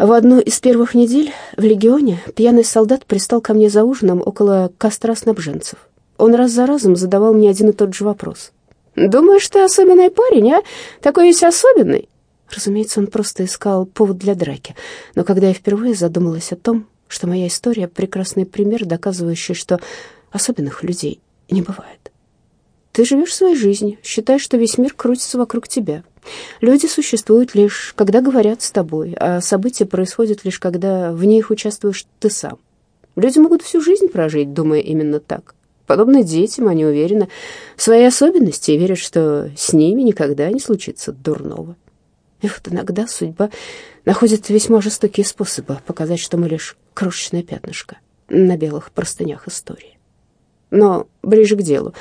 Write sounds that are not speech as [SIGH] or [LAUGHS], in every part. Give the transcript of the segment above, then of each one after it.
В одну из первых недель в Легионе пьяный солдат пристал ко мне за ужином около костра снабженцев. Он раз за разом задавал мне один и тот же вопрос. «Думаешь, ты особенный парень, а? Такой весь особенный?» Разумеется, он просто искал повод для драки. Но когда я впервые задумалась о том, что моя история — прекрасный пример, доказывающий, что особенных людей не бывает. Ты живешь своей жизнью, считаешь, что весь мир крутится вокруг тебя. Люди существуют лишь, когда говорят с тобой, а события происходят лишь, когда в них участвуешь ты сам. Люди могут всю жизнь прожить, думая именно так. Подобно детям, они уверены в своей особенности и верят, что с ними никогда не случится дурного. И вот иногда судьба находит весьма жестокие способы показать, что мы лишь крошечное пятнышко на белых простынях истории. Но ближе к делу.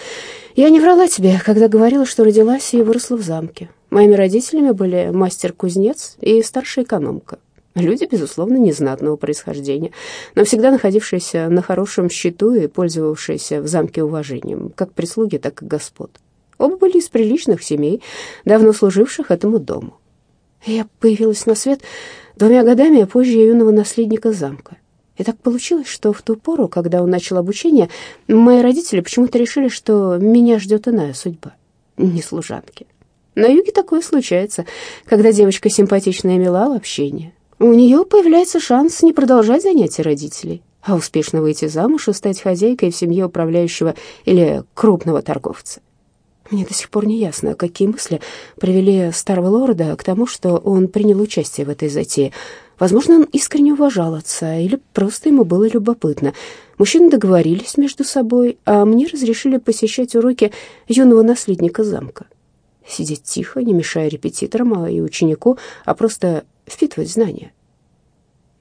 Я не врала тебе, когда говорила, что родилась и выросла в замке. Моими родителями были мастер-кузнец и старшая экономка. Люди, безусловно, незнатного происхождения, но всегда находившиеся на хорошем счету и пользовавшиеся в замке уважением, как прислуги, так и господ. Оба были из приличных семей, давно служивших этому дому. Я появилась на свет двумя годами позже юного наследника замка. И так получилось, что в ту пору, когда он начал обучение, мои родители почему-то решили, что меня ждет иная судьба, не служанки. На юге такое случается, когда девочка симпатичная и мила в общении. У нее появляется шанс не продолжать занятия родителей, а успешно выйти замуж и стать хозяйкой в семье управляющего или крупного торговца. Мне до сих пор не ясно, какие мысли привели старого лорда к тому, что он принял участие в этой затее. Возможно, он искренне уважал отца, или просто ему было любопытно. Мужчины договорились между собой, а мне разрешили посещать уроки юного наследника замка. Сидеть тихо, не мешая репетиторам а и ученику, а просто впитывать знания.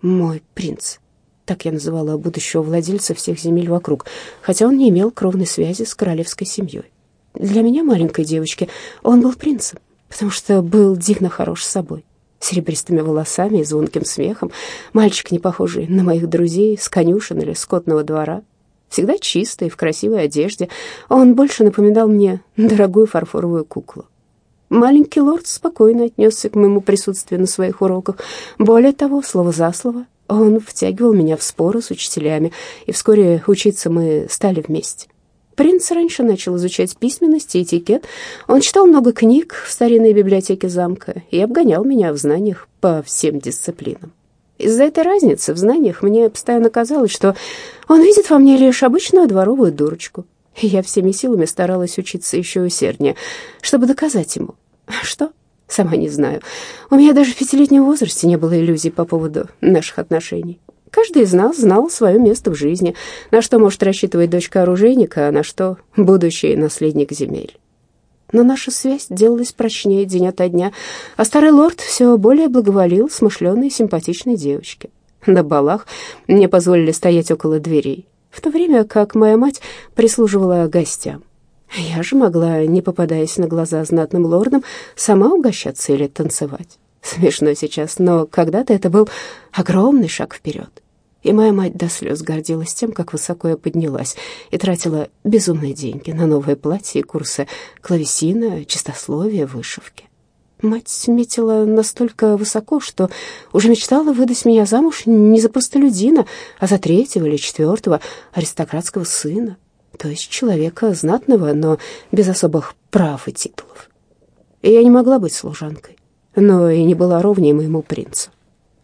«Мой принц», так я называла будущего владельца всех земель вокруг, хотя он не имел кровной связи с королевской семьей. Для меня, маленькой девочки, он был принцем, потому что был дивно хорош с собой. Серебристыми волосами и звонким смехом, мальчик, не похожий на моих друзей с конюшен или скотного двора. Всегда чистый, в красивой одежде, он больше напоминал мне дорогую фарфоровую куклу. Маленький лорд спокойно отнесся к моему присутствию на своих уроках. Более того, слово за слово, он втягивал меня в споры с учителями, и вскоре учиться мы стали вместе. Принц раньше начал изучать письменность и этикет. Он читал много книг в старинной библиотеке замка и обгонял меня в знаниях по всем дисциплинам. Из-за этой разницы в знаниях мне постоянно казалось, что он видит во мне лишь обычную дворовую дурочку. Я всеми силами старалась учиться еще усерднее, чтобы доказать ему. Что? Сама не знаю. У меня даже в пятилетнем возрасте не было иллюзий по поводу наших отношений. Каждый из нас знал свое место в жизни, на что может рассчитывать дочка оружейника, а на что будущий наследник земель. Но наша связь делалась прочнее день ото дня, а старый лорд все более благоволил смышленой симпатичной девочке. На балах мне позволили стоять около дверей, в то время как моя мать прислуживала гостям. Я же могла, не попадаясь на глаза знатным лордам, сама угощаться или танцевать. Смешно сейчас, но когда-то это был огромный шаг вперед. И моя мать до слез гордилась тем, как высоко я поднялась, и тратила безумные деньги на новые платья и курсы клавесина, чистословия, вышивки. Мать метила настолько высоко, что уже мечтала выдать меня замуж не за простолюдина, а за третьего или четвертого аристократского сына, то есть человека знатного, но без особых прав и титулов. Я не могла быть служанкой но и не была ровнее моему принцу.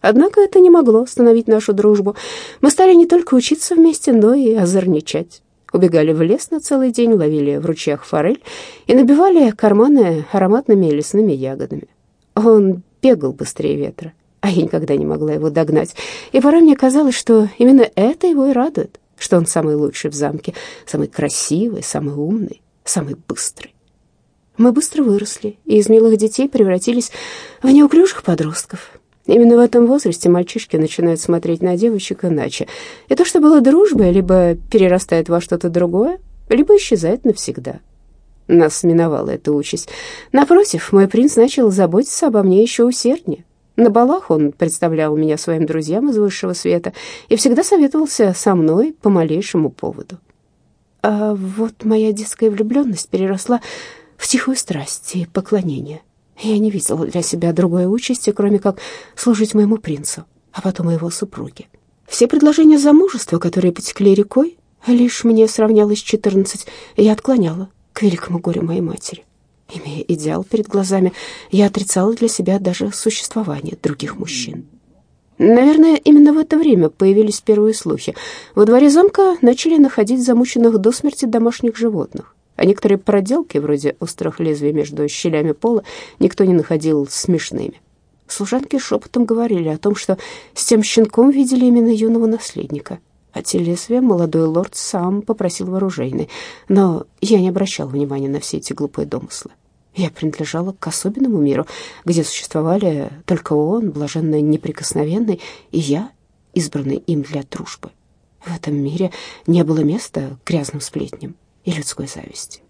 Однако это не могло остановить нашу дружбу. Мы стали не только учиться вместе, но и озорничать. Убегали в лес на целый день, ловили в ручьях форель и набивали карманы ароматными лесными ягодами. Он бегал быстрее ветра, а я никогда не могла его догнать. И порой мне казалось, что именно это его и радует, что он самый лучший в замке, самый красивый, самый умный, самый быстрый. Мы быстро выросли, и из милых детей превратились в неуклюжих подростков. Именно в этом возрасте мальчишки начинают смотреть на девочек иначе. И то, что было дружбой, либо перерастает во что-то другое, либо исчезает навсегда. Нас миновала эта участь. Напротив, мой принц начал заботиться обо мне еще усерднее. На балах он представлял меня своим друзьям из высшего света и всегда советовался со мной по малейшему поводу. А вот моя детская влюбленность переросла в тихую страсть и поклонение. Я не видела для себя другой участи, кроме как служить моему принцу. а потом и его супруги. Все предложения замужества, которые потекли рекой, лишь мне сравнялось четырнадцать, я отклоняла к великому горю моей матери. Имея идеал перед глазами, я отрицала для себя даже существование других мужчин. Наверное, именно в это время появились первые слухи. Во дворе замка начали находить замученных до смерти домашних животных, а некоторые проделки, вроде острых лезвий между щелями пола, никто не находил смешными. Служанки шепотом говорили о том, что с тем щенком видели именно юного наследника. А те лезвия молодой лорд сам попросил вооружейный, но я не обращал внимания на все эти глупые домыслы. Я принадлежала к особенному миру, где существовали только он, блаженно неприкосновенный, и я, избранный им для дружбы. В этом мире не было места грязным сплетням и людской зависти.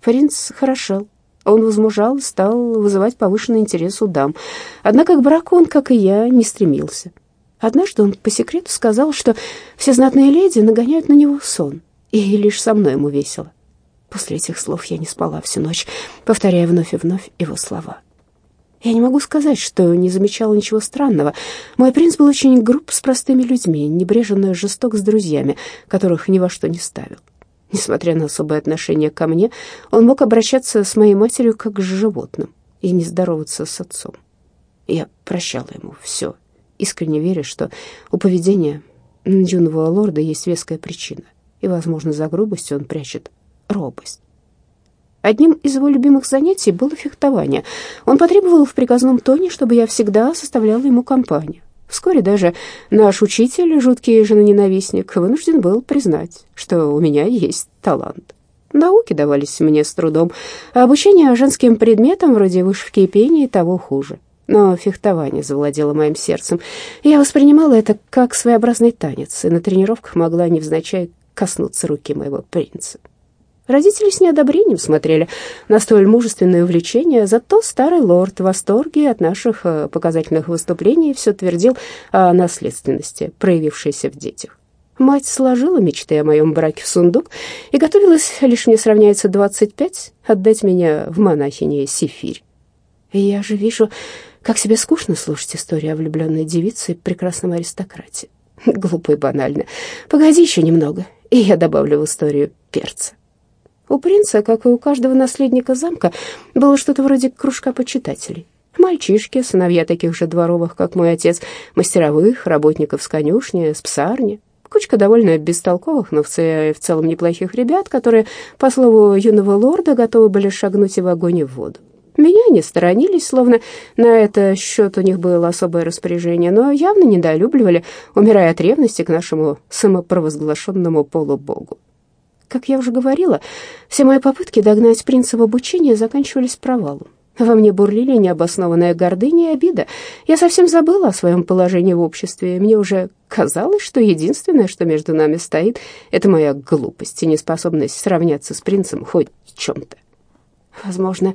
Принц хорошел. Он возмужал и стал вызывать повышенный интерес у дам. Однако к браку он, как и я, не стремился. Однажды он по секрету сказал, что все знатные леди нагоняют на него сон, и лишь со мной ему весело. После этих слов я не спала всю ночь, повторяя вновь и вновь его слова. Я не могу сказать, что не замечала ничего странного. Мой принц был очень груб с простыми людьми, небрежен и жесток с друзьями, которых ни во что не ставил. Несмотря на особое отношение ко мне, он мог обращаться с моей матерью как с животным и не здороваться с отцом. Я прощала ему все, искренне веря, что у поведения юного лорда есть веская причина, и, возможно, за грубостью он прячет робость. Одним из его любимых занятий было фехтование. Он потребовал в приказном тоне, чтобы я всегда составляла ему компанию. Вскоре даже наш учитель, жуткий женоненавистник, вынужден был признать, что у меня есть талант. Науки давались мне с трудом, а обучение женским предметам, вроде вышивки и пения, того хуже. Но фехтование завладело моим сердцем. Я воспринимала это как своеобразный танец, и на тренировках могла невзначай коснуться руки моего принца. Родители с неодобрением смотрели на столь мужественное увлечение, зато старый лорд в восторге от наших э, показательных выступлений все твердил о наследственности, проявившейся в детях. Мать сложила мечты о моем браке в сундук и готовилась, лишь мне сравняется 25, отдать меня в монахине Сифирь. Я же вижу, как себе скучно слушать историю о влюбленной девице и прекрасном аристократе. [LAUGHS] Глупо и банально. Погоди еще немного, и я добавлю в историю перца. У принца, как и у каждого наследника замка, было что-то вроде кружка почитателей. Мальчишки, сыновья таких же дворовых, как мой отец, мастеровых, работников с конюшни, с псарни. Кучка довольно бестолковых, но в, в целом неплохих ребят, которые, по слову юного лорда, готовы были шагнуть и в огонь и в воду. Меня не сторонились, словно на это счет у них было особое распоряжение, но явно недолюбливали, умирая от ревности к нашему самопровозглашенному полубогу. Как я уже говорила, все мои попытки догнать принца в обучении заканчивались провалом. Во мне бурлили необоснованная гордыня и обида. Я совсем забыла о своем положении в обществе, и мне уже казалось, что единственное, что между нами стоит, это моя глупость и неспособность сравняться с принцем хоть в чем-то. Возможно,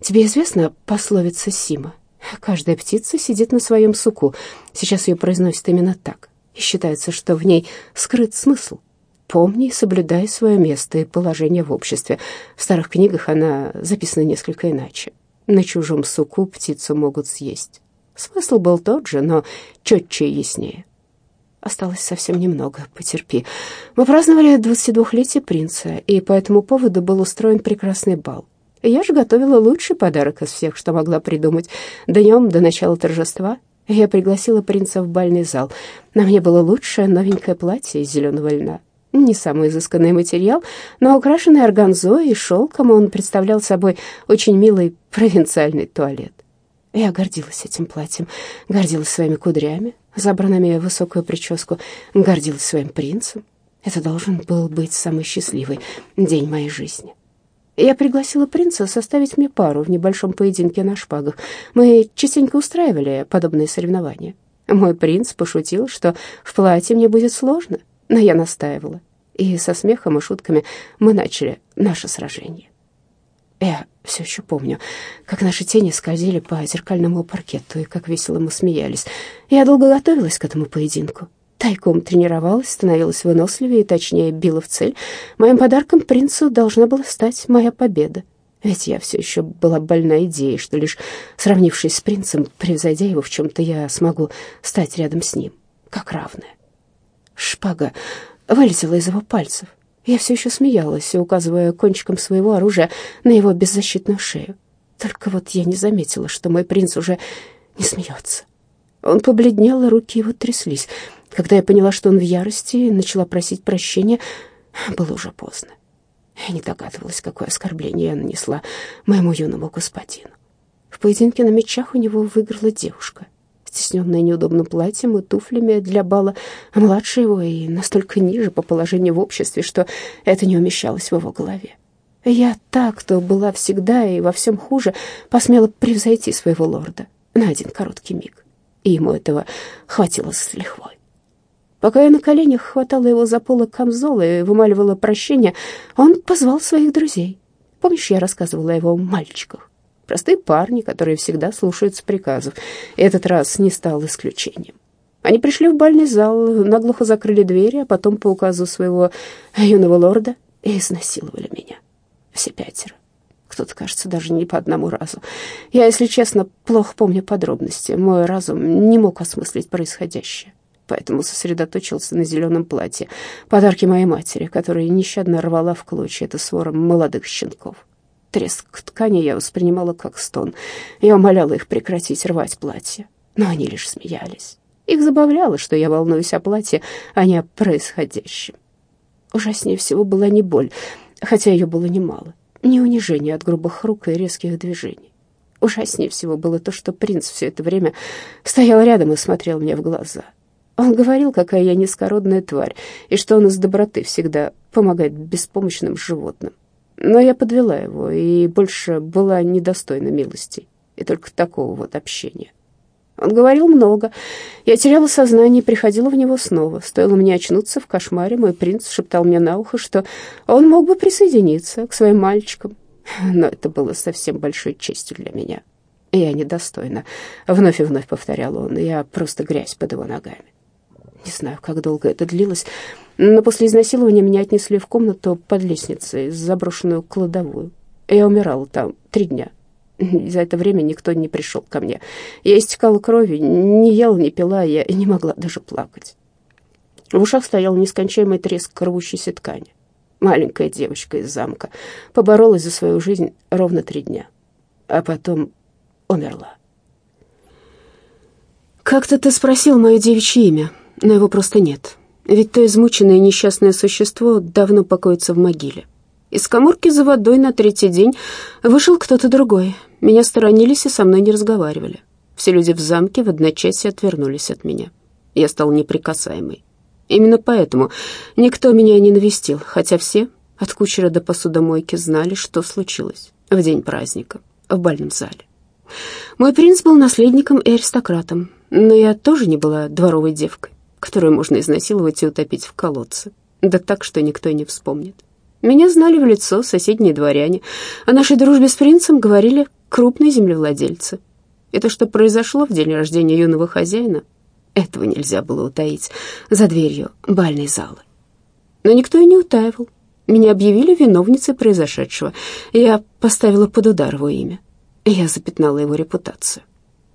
тебе известна пословица Сима. Каждая птица сидит на своем суку. Сейчас ее произносят именно так. И считается, что в ней скрыт смысл. Помни и соблюдай свое место и положение в обществе. В старых книгах она записана несколько иначе. На чужом суку птицу могут съесть. Смысл был тот же, но четче и яснее. Осталось совсем немного, потерпи. Мы праздновали 22-летие принца, и по этому поводу был устроен прекрасный бал. Я же готовила лучший подарок из всех, что могла придумать. Днем до начала торжества я пригласила принца в бальный зал. На мне было лучшее новенькое платье из зеленого льна. Не самый изысканный материал, но украшенный органзой и шелком он представлял собой очень милый провинциальный туалет. Я гордилась этим платьем, гордилась своими кудрями, забранными в высокую прическу, гордилась своим принцем. Это должен был быть самый счастливый день моей жизни. Я пригласила принца составить мне пару в небольшом поединке на шпагах. Мы частенько устраивали подобные соревнования. Мой принц пошутил, что в платье мне будет сложно — но я настаивала, и со смехом и шутками мы начали наше сражение. Я все еще помню, как наши тени скользили по зеркальному паркету и как весело мы смеялись. Я долго готовилась к этому поединку. Тайком тренировалась, становилась выносливее и точнее била в цель. Моим подарком принцу должна была стать моя победа. Ведь я все еще была больна идеей, что лишь сравнившись с принцем, превзойдя его в чем-то, я смогу стать рядом с ним, как равная. Шпага вылетела из его пальцев. Я все еще смеялась, указывая кончиком своего оружия на его беззащитную шею. Только вот я не заметила, что мой принц уже не смеется. Он побледнел, а руки его тряслись. Когда я поняла, что он в ярости, и начала просить прощения, было уже поздно. Я не догадывалась, какое оскорбление я нанесла моему юному господину. В поединке на мечах у него выиграла девушка, стесненная неудобным платьем и туфлями для бала, младше его и настолько ниже по положению в обществе, что это не умещалось в его голове. Я так, кто была всегда и во всем хуже, посмела превзойти своего лорда на один короткий миг, и ему этого хватило с лихвой. Пока я на коленях хватала его за полок камзола и вымаливала прощения, он позвал своих друзей. Помнишь, я рассказывала о его мальчиках? Простые парни, которые всегда слушаются приказов. Этот раз не стал исключением. Они пришли в бальный зал, наглухо закрыли двери, а потом по указу своего юного лорда изнасиловали меня. Все пятеро. Кто-то, кажется, даже не по одному разу. Я, если честно, плохо помню подробности. Мой разум не мог осмыслить происходящее поэтому сосредоточился на зеленом платье, подарки моей матери, которая нещадно рвала в клочья это свором молодых щенков. Треск ткани я воспринимала как стон. Я умоляла их прекратить рвать платье, но они лишь смеялись. Их забавляло, что я волнуюсь о платье, а не о происходящем. Ужаснее всего была не боль, хотя ее было немало, не унижение от грубых рук и резких движений. Ужаснее всего было то, что принц все это время стоял рядом и смотрел мне в глаза. Он говорил, какая я низкородная тварь, и что он из доброты всегда помогает беспомощным животным. Но я подвела его и больше была недостойна милости и только такого вот общения. Он говорил много. Я теряла сознание и приходила в него снова. Стоило мне очнуться в кошмаре, мой принц шептал мне на ухо, что он мог бы присоединиться к своим мальчикам. Но это было совсем большой честью для меня. Я недостойна. Вновь и вновь повторял он. Я просто грязь под его ногами. Не знаю, как долго это длилось, но после изнасилования меня отнесли в комнату под лестницей, заброшенную кладовую. Я умирала там три дня. И за это время никто не пришел ко мне. Я истекала кровью, не ела, не пила, я не могла даже плакать. В ушах стоял нескончаемый треск рвущейся ткани. Маленькая девочка из замка поборолась за свою жизнь ровно три дня, а потом умерла. «Как-то ты спросил мое девичье имя», но его просто нет. Ведь то измученное несчастное существо давно покоится в могиле. Из коморки за водой на третий день вышел кто-то другой. Меня сторонились и со мной не разговаривали. Все люди в замке в одночасье отвернулись от меня. Я стал неприкасаемой. Именно поэтому никто меня не навестил, хотя все, от кучера до посудомойки, знали, что случилось в день праздника в бальном зале. Мой принц был наследником и аристократом, но я тоже не была дворовой девкой которую можно изнасиловать и утопить в колодце. Да так, что никто и не вспомнит. Меня знали в лицо соседние дворяне. О нашей дружбе с принцем говорили крупные землевладельцы. И то, что произошло в день рождения юного хозяина, этого нельзя было утаить за дверью бальной залы. Но никто и не утаивал. Меня объявили виновницей произошедшего. Я поставила под удар его имя. Я запятнала его репутацию.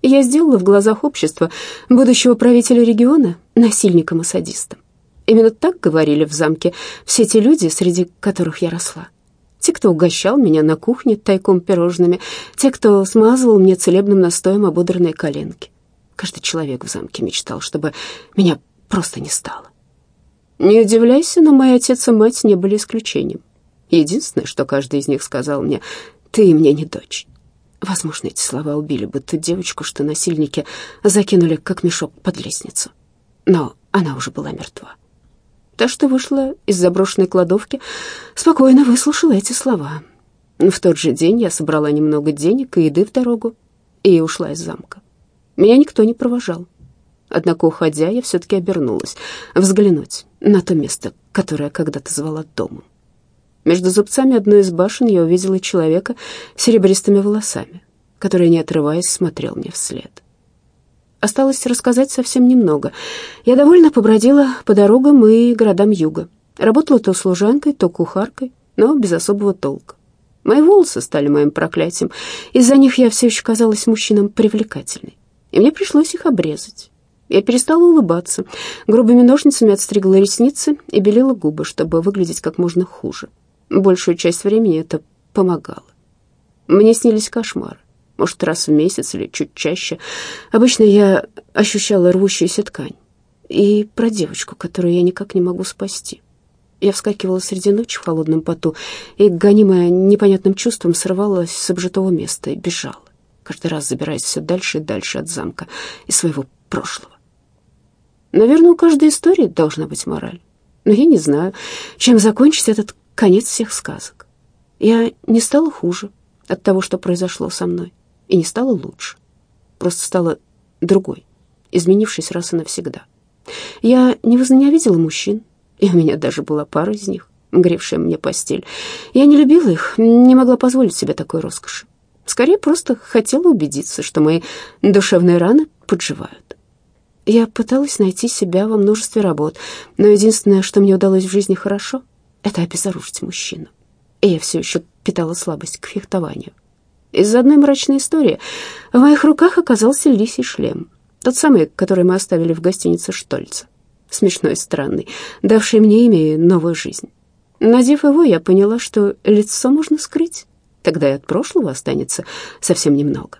Я сделала в глазах общества будущего правителя региона насильником и садистом. Именно так говорили в замке все те люди, среди которых я росла. Те, кто угощал меня на кухне тайком пирожными, те, кто смазывал мне целебным настоем ободранные коленки. Каждый человек в замке мечтал, чтобы меня просто не стало. Не удивляйся, но мои отец и мать не были исключением. Единственное, что каждый из них сказал мне, «Ты мне не дочь». Возможно, эти слова убили бы ту девочку, что насильники закинули как мешок под лестницу. Но она уже была мертва. Та, что вышла из заброшенной кладовки, спокойно выслушала эти слова. В тот же день я собрала немного денег и еды в дорогу и ушла из замка. Меня никто не провожал. Однако, уходя, я все-таки обернулась, взглянуть на то место, которое когда-то звала домом. Между зубцами одной из башен я увидела человека с серебристыми волосами, который, не отрываясь, смотрел мне вслед. Осталось рассказать совсем немного. Я довольно побродила по дорогам и городам юга. Работала то служанкой, то кухаркой, но без особого толка. Мои волосы стали моим проклятием. Из-за них я все еще казалась мужчинам привлекательной. И мне пришлось их обрезать. Я перестала улыбаться, грубыми ножницами отстригла ресницы и белила губы, чтобы выглядеть как можно хуже. Большую часть времени это помогало. Мне снились кошмары, может, раз в месяц или чуть чаще. Обычно я ощущала рвущуюся ткань. И про девочку, которую я никак не могу спасти. Я вскакивала среди ночи в холодном поту и, гонимая непонятным чувством, срывалась с обжитого места и бежала, каждый раз забираясь все дальше и дальше от замка и своего прошлого. Наверное, у каждой истории должна быть мораль. Но я не знаю, чем закончить этот конец всех сказок. Я не стала хуже от того, что произошло со мной, и не стала лучше. Просто стала другой, изменившись раз и навсегда. Я не возненавидела мужчин, и у меня даже была пара из них, гревшая мне постель. Я не любила их, не могла позволить себе такой роскоши. Скорее, просто хотела убедиться, что мои душевные раны подживают. Я пыталась найти себя во множестве работ, но единственное, что мне удалось в жизни хорошо, это обезоружить мужчину. И я все еще питала слабость к фехтованию. Из-за одной мрачной истории в моих руках оказался лисий шлем, тот самый, который мы оставили в гостинице Штольца. Смешной и странный, давший мне имя и новую жизнь. Надев его, я поняла, что лицо можно скрыть, тогда и от прошлого останется совсем немного.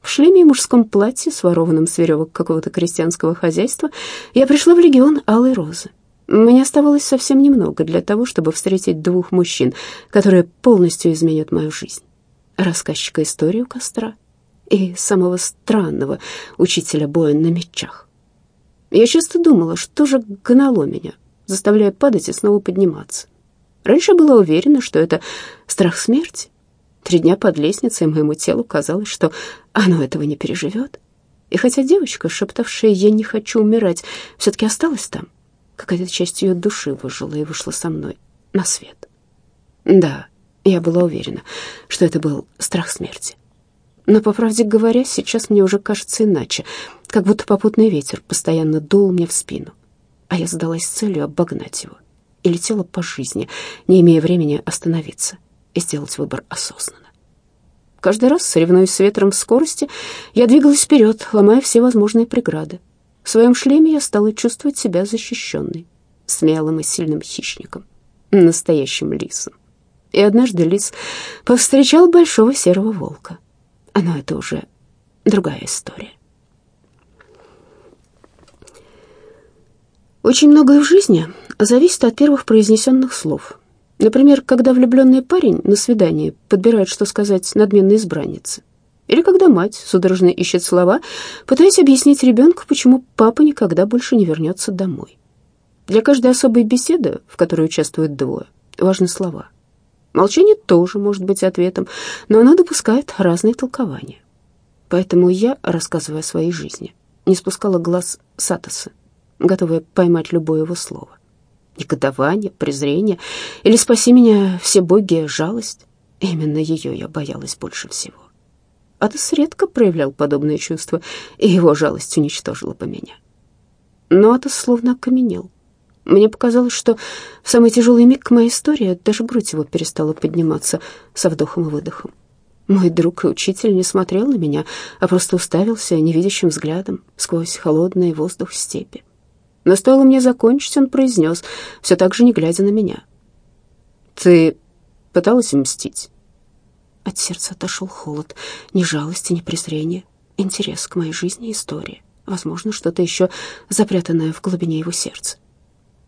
В шлеме и мужском платье, сворованном с веревок какого-то крестьянского хозяйства, я пришла в легион Алой Розы. Мне оставалось совсем немного для того, чтобы встретить двух мужчин, которые полностью изменят мою жизнь. Рассказчика истории у костра и самого странного учителя боя на мечах. Я часто думала, что же гнало меня, заставляя падать и снова подниматься. Раньше была уверена, что это страх смерти, Три дня под лестницей моему телу казалось, что оно этого не переживет. И хотя девочка, шептавшая «я не хочу умирать», все-таки осталась там, какая-то часть ее души выжила и вышла со мной на свет. Да, я была уверена, что это был страх смерти. Но, по правде говоря, сейчас мне уже кажется иначе, как будто попутный ветер постоянно дул мне в спину, а я задалась целью обогнать его и летела по жизни, не имея времени остановиться и сделать выбор осознанно. Каждый раз, соревнуясь с ветром в скорости, я двигалась вперед, ломая все возможные преграды. В своем шлеме я стала чувствовать себя защищенной, смелым и сильным хищником, настоящим лисом. И однажды лис повстречал большого серого волка. Но это уже другая история. Очень многое в жизни зависит от первых произнесенных слов — Например, когда влюбленный парень на свидании подбирает, что сказать надменной избраннице. Или когда мать судорожно ищет слова, пытаясь объяснить ребенку, почему папа никогда больше не вернется домой. Для каждой особой беседы, в которой участвуют двое, важны слова. Молчание тоже может быть ответом, но оно допускает разные толкования. Поэтому я, рассказывая о своей жизни, не спускала глаз Сатоса, готовая поймать любое его слово негодование, презрение или, спаси меня, все боги, жалость. Именно ее я боялась больше всего. Атос редко проявлял подобные чувства, и его жалость уничтожила бы меня. Но Атос словно окаменел. Мне показалось, что в самый тяжелый миг моей истории даже грудь его перестала подниматься со вдохом и выдохом. Мой друг и учитель не смотрел на меня, а просто уставился невидящим взглядом сквозь холодный воздух степи. Но стоило мне закончить, он произнес, все так же не глядя на меня. «Ты пыталась мстить?» От сердца отошел холод, ни жалости, ни презрения, интерес к моей жизни и истории. Возможно, что-то еще запрятанное в глубине его сердца.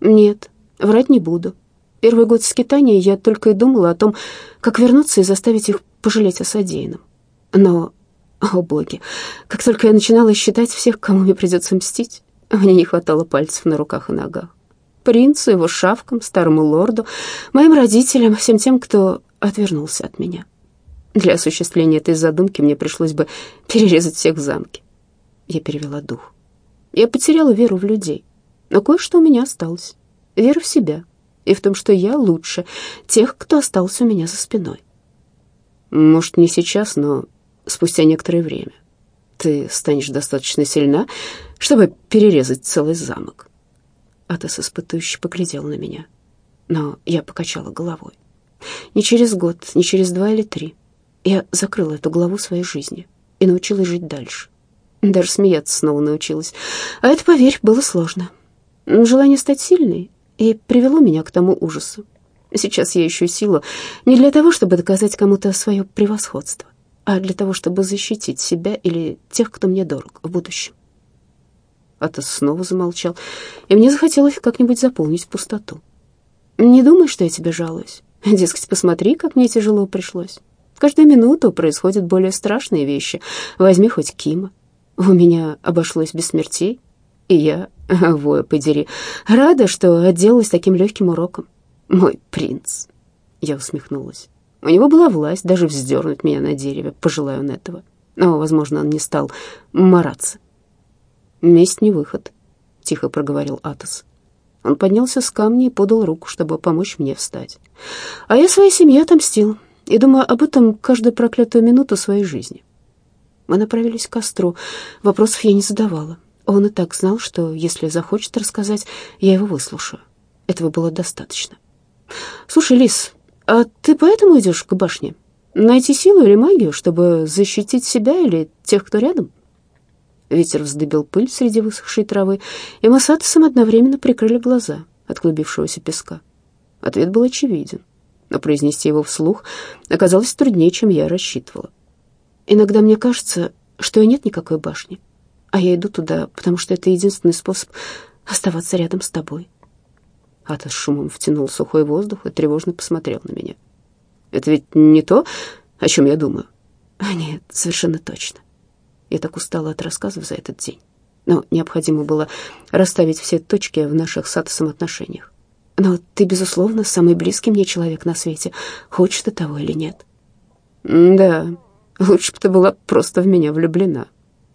«Нет, врать не буду. Первый год скитания я только и думала о том, как вернуться и заставить их пожалеть о содеянном. Но, о боги, как только я начинала считать всех, кому мне придется мстить, мне не хватало пальцев на руках и ногах. Принцу, его шавкам, старому лорду, моим родителям, всем тем, кто отвернулся от меня. Для осуществления этой задумки мне пришлось бы перерезать всех в замке. Я перевела дух. Я потеряла веру в людей, но кое-что у меня осталось. Вера в себя и в том, что я лучше тех, кто остался у меня за спиной. Может, не сейчас, но спустя некоторое время ты станешь достаточно сильна, чтобы перерезать целый замок. Атос испытующе поглядел на меня, но я покачала головой. Не через год, не через два или три. Я закрыла эту главу своей жизни и научилась жить дальше. Даже смеяться снова научилась. А это, поверь, было сложно. Желание стать сильной и привело меня к тому ужасу. Сейчас я ищу силу не для того, чтобы доказать кому-то свое превосходство, а для того, чтобы защитить себя или тех, кто мне дорог в будущем. Атос снова замолчал, и мне захотелось как-нибудь заполнить пустоту. «Не думай, что я тебе жалуюсь. Дескать, посмотри, как мне тяжело пришлось. Каждую минуту происходят более страшные вещи. Возьми хоть Кима. У меня обошлось без смертей, и я, [LAUGHS] воя подери, рада, что отделалась таким легким уроком. Мой принц. Я усмехнулась. У него была власть даже вздернуть меня на дереве, пожелая он этого. Но, возможно, он не стал мараться. «Месть не выход», — тихо проговорил Атос. Он поднялся с камня и подал руку, чтобы помочь мне встать. А я своей семье отомстил и думаю об этом каждую проклятую минуту своей жизни. Мы направились к костру. Вопросов я не задавала. Он и так знал, что если захочет рассказать, я его выслушаю. Этого было достаточно. «Слушай, Лис, а ты поэтому идешь к башне? Найти силу или магию, чтобы защитить себя или тех, кто рядом?» Ветер вздыбил пыль среди высохшей травы, и мы с Атосом одновременно прикрыли глаза от клубившегося песка. Ответ был очевиден, но произнести его вслух оказалось труднее, чем я рассчитывала. Иногда мне кажется, что и нет никакой башни, а я иду туда, потому что это единственный способ оставаться рядом с тобой. Атос шумом втянул сухой воздух и тревожно посмотрел на меня. «Это ведь не то, о чем я думаю?» «А нет, совершенно точно. Я так устала от рассказов за этот день. Но необходимо было расставить все точки в наших с Атосом отношениях. Но ты, безусловно, самый близкий мне человек на свете. Хочешь ты того или нет?» «Да, лучше бы ты была просто в меня влюблена.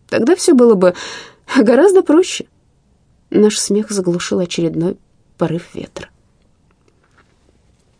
Тогда все было бы гораздо проще». Наш смех заглушил очередной порыв ветра.